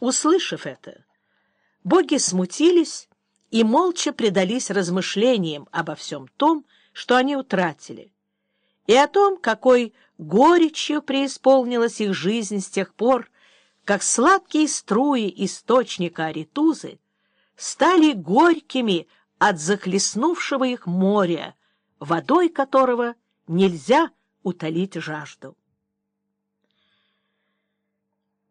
Услышав это, боги смутились и молча предались размышлениям обо всем том, что они утратили, и о том, какой горечью преисполнилась их жизнь с тех пор, как сладкие струи источника Аритузы стали горькими от захлестнувшего их моря, водой которого нельзя утолить жажду.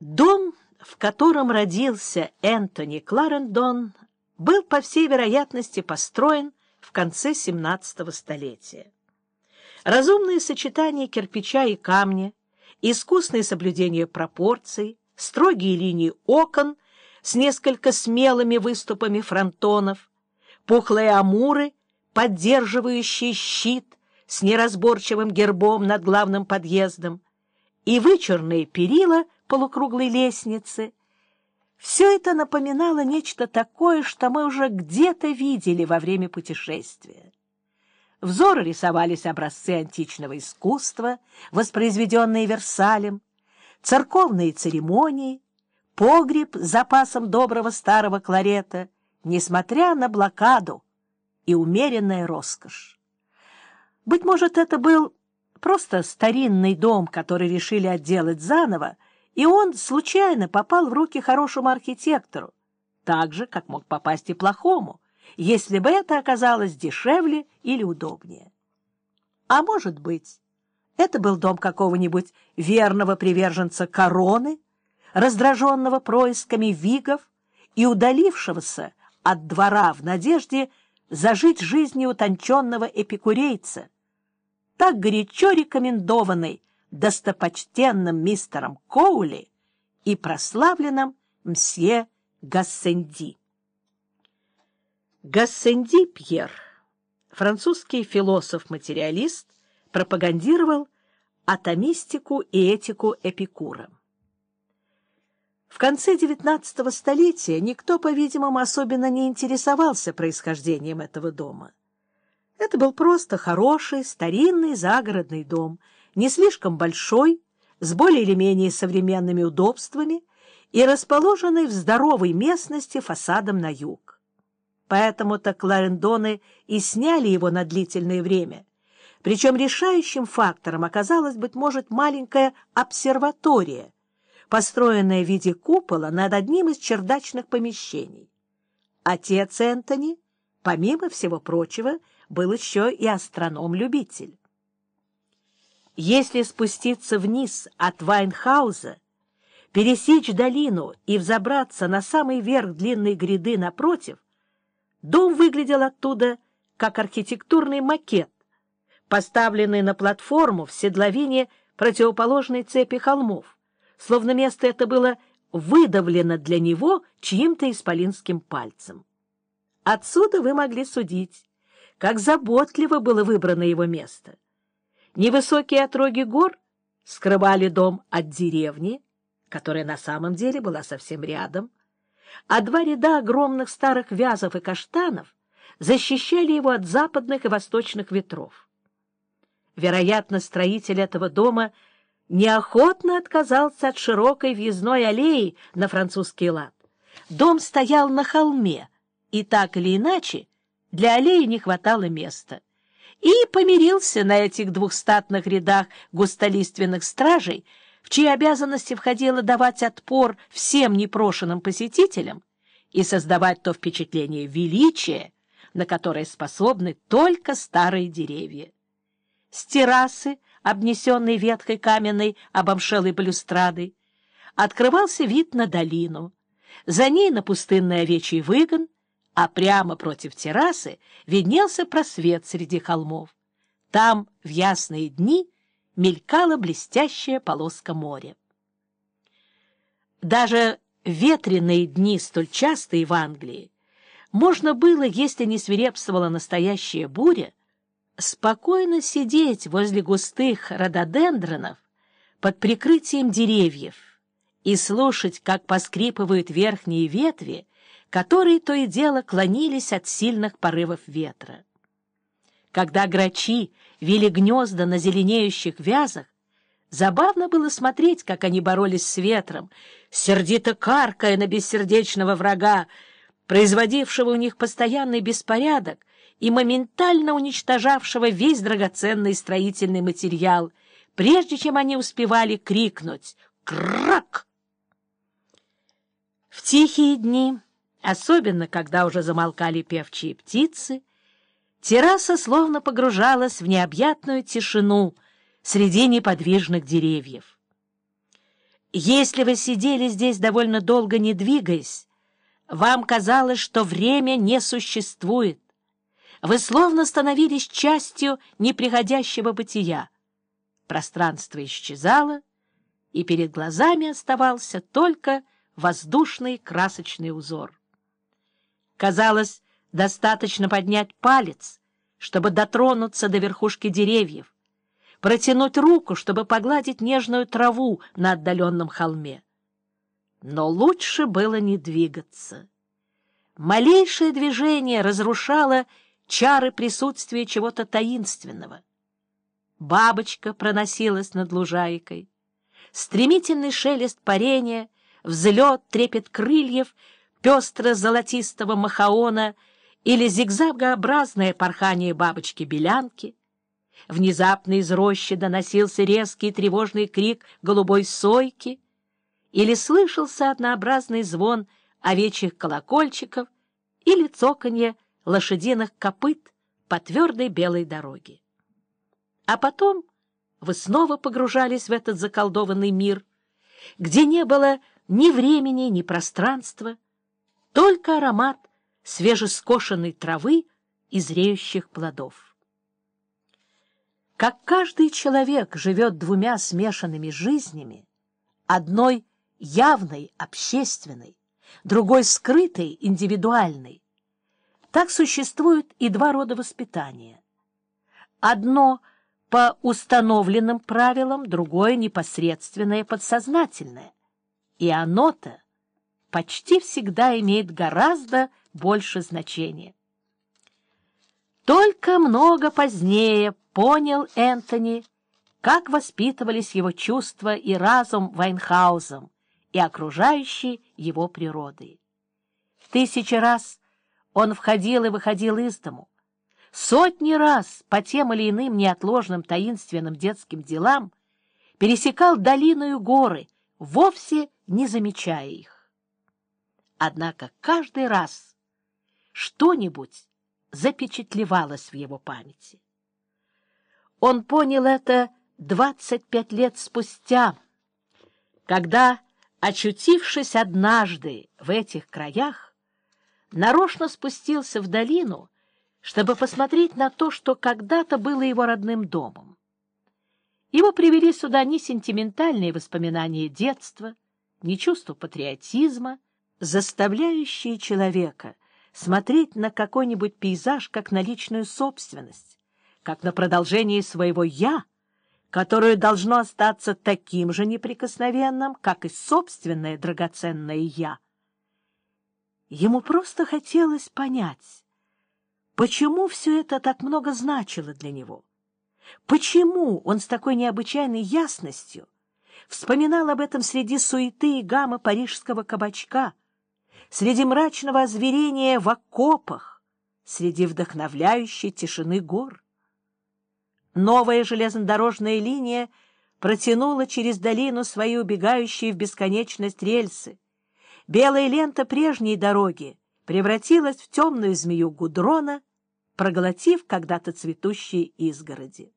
Дом, в котором родился Энтони Кларендон, был, по всей вероятности, построен в конце XVII столетия. Разумное сочетание кирпича и камня, искусное соблюдение пропорций, строгие линии окон с несколько смелыми выступами фронтонов, пухлые амуры, поддерживающие щит с неразборчивым гербом над главным подъездом, и вычурные перила полукруглой лестницы. Все это напоминало нечто такое, что мы уже где-то видели во время путешествия. Взоры рисовались образцы античного искусства, воспроизведенные Версалем, церковные церемонии, погреб с запасом доброго старого кларета, несмотря на блокаду и умеренная роскошь. Быть может, это был просто старинный дом, который решили отделать заново, и он случайно попал в руки хорошему архитектору, так же, как мог попасть и плохому, если бы это оказалось дешевле или удобнее. А может быть, это был дом какого-нибудь верного приверженца короны, раздраженного происками вигов и удалившегося от двора в надежде зажить жизнью утонченного эпикурейца, так горячо рекомендованный достопочтенным мистером Коули и прославленным мсье Гассенди. Гассенди Пьер, французский философ-материалист, пропагандировал атомистику и этику Эпикура. В конце XIX столетия никто, по-видимому, особенно не интересовался происхождением этого дома. Это был просто хороший, старинный загородный дом, не слишком большой, с более или менее современными удобствами и расположенный в здоровой местности фасадом на юг. Поэтому-то Кларендоны и сняли его на длительное время, причем решающим фактором оказалась, быть может, маленькая обсерватория, построенная в виде купола над одним из чердачных помещений. Отец Энтони, помимо всего прочего, был еще и астроном-любитель. Если спуститься вниз от Вайнхауза, пересечь долину и взобраться на самый верх длинной гряды напротив, дом выглядел оттуда как архитектурный макет, поставленный на платформу в седловине противоположной цепи холмов, словно место это было выдавлено для него чьим-то исполинским пальцем. Отсюда вы могли судить, как заботливо было выбрано его место. Невысокие отроги гор скрывали дом от деревни, которая на самом деле была совсем рядом, а два ряда огромных старых вязов и каштанов защищали его от западных и восточных ветров. Вероятно, строитель этого дома неохотно отказался от широкой въездной аллеи на французский лад. Дом стоял на холме, и так или иначе для аллеи не хватало места. И помирился на этих двухстатных рядах густолиственных стражей, в чьи обязанности входило давать отпор всем непрошенным посетителям и создавать то впечатление величия, на которое способны только старые деревья. С террасы, обнесенной ветхой каменной обомшелой балюстрадой, открывался вид на долину. За ней на пустынный овечий выгон, а прямо против террасы виднелся просвет среди холмов. Там в ясные дни мелькала блестящая полоска моря. Даже ветреные дни, столь частые в Англии, можно было, если не свирепствовала настоящая буря, спокойно сидеть возле густых рододендронов под прикрытием деревьев и слушать, как поскрипывают верхние ветви, которые то и дело клонились от сильных порывов ветра. Когда грачи вели гнезда на зеленеющих вязах, забавно было смотреть, как они боролись с ветром, сердито каркая на бессердечного врага, производившего у них постоянный беспорядок и моментально уничтожавшего весь драгоценный строительный материал, прежде чем они успевали крикнуть «Крак!». В тихие дни, особенно когда уже замолкали певчие птицы, терраса словно погружалась в необъятную тишину среди неподвижных деревьев. Если вы сидели здесь довольно долго, не двигаясь, вам казалось, что время не существует. Вы словно становились частью неприходящего бытия. Пространство исчезало, и перед глазами оставался только воздушный красочный узор. Казалось, достаточно поднять палец, чтобы дотронуться до верхушки деревьев, протянуть руку, чтобы погладить нежную траву на отдаленном холме. Но лучше было не двигаться. Малейшее движение разрушало чары присутствия чего-то таинственного. Бабочка проносилась над лужайкой. Стремительный шелест парения, взлет, трепет крыльев, пестро-золотистого махаона или зигзагообразное порхание бабочки-белянки — Внезапно из рощи доносился резкий тревожный крик голубой сойки или слышался однообразный звон овечьих колокольчиков или цоканье лошадиных копыт по твердой белой дороге. А потом вы снова погружались в этот заколдованный мир, где не было ни времени, ни пространства, только аромат свежескошенной травы и зреющих плодов. Как каждый человек живет двумя смешанными жизнями, одной явной, общественной, другой скрытой, индивидуальной, так существуют и два рода воспитания. Одно по установленным правилам, другое непосредственное, подсознательное. И оно-то почти всегда имеет гораздо больше значения. Только много позднее понял Энтони, как воспитывались его чувства и разум Вайнхаузом и окружающей его природой. Тысячи раз он входил и выходил из дому, сотни раз по тем или иным неотложным таинственным детским делам пересекал долину и горы, вовсе не замечая их. Однако каждый раз что-нибудь запечатлевалось в его памяти. Он понял это двадцать пять лет спустя, когда, очутившись однажды в этих краях, нарочно спустился в долину, чтобы посмотреть на то, что когда-то было его родным домом. Его привели сюда ни сентиментальные воспоминания детства, ни чувство патриотизма, заставляющие человека смотреть на какой-нибудь пейзаж как на личную собственность, как на продолжение своего «я», которое должно остаться таким же неприкосновенным, как и собственное драгоценное «я». Ему просто хотелось понять, почему все это так много значило для него, почему он с такой необычайной ясностью вспоминал об этом среди суеты и гаммы парижского кабачка, среди мрачного озверения в окопах, среди вдохновляющей тишины гор. Новая железнодорожная линия протянула через долину свои убегающие в бесконечность рельсы. Белая лента прежней дороги превратилась в темную змею гудрона, проглотив когда-то цветущие изгороди.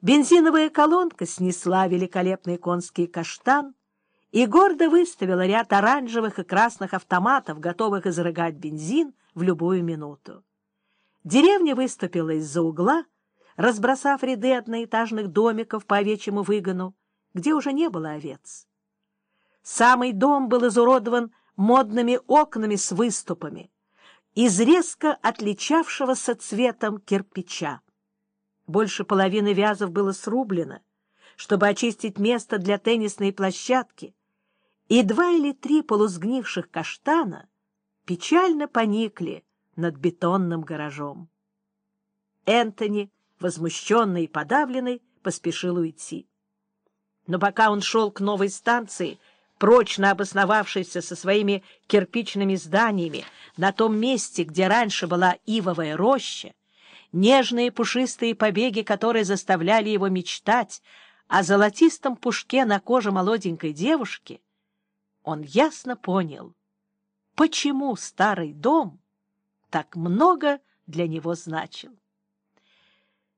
Бензиновая колонка снесла великолепный конский каштан и гордо выставила ряд оранжевых и красных автоматов, готовых изрыгать бензин в любую минуту. Деревня выступила из-за угла, разбросав ряды одноэтажных домиков по овечьему выгону, где уже не было овец. Самый дом был изуродован модными окнами с выступами, из резко отличавшегося цветом кирпича. Больше половины вязов было срублено, чтобы очистить место для теннисной площадки, и два или три полусгнивших каштана печально поникли над бетонным гаражом. Энтони возмущенный и подавленный, поспешил уйти. Но пока он шел к новой станции, прочно обосновавшийся со своими кирпичными зданиями на том месте, где раньше была ивовая роща, нежные пушистые побеги, которые заставляли его мечтать о золотистом пушке на коже молоденькой девушки, он ясно понял, почему старый дом так много для него значил.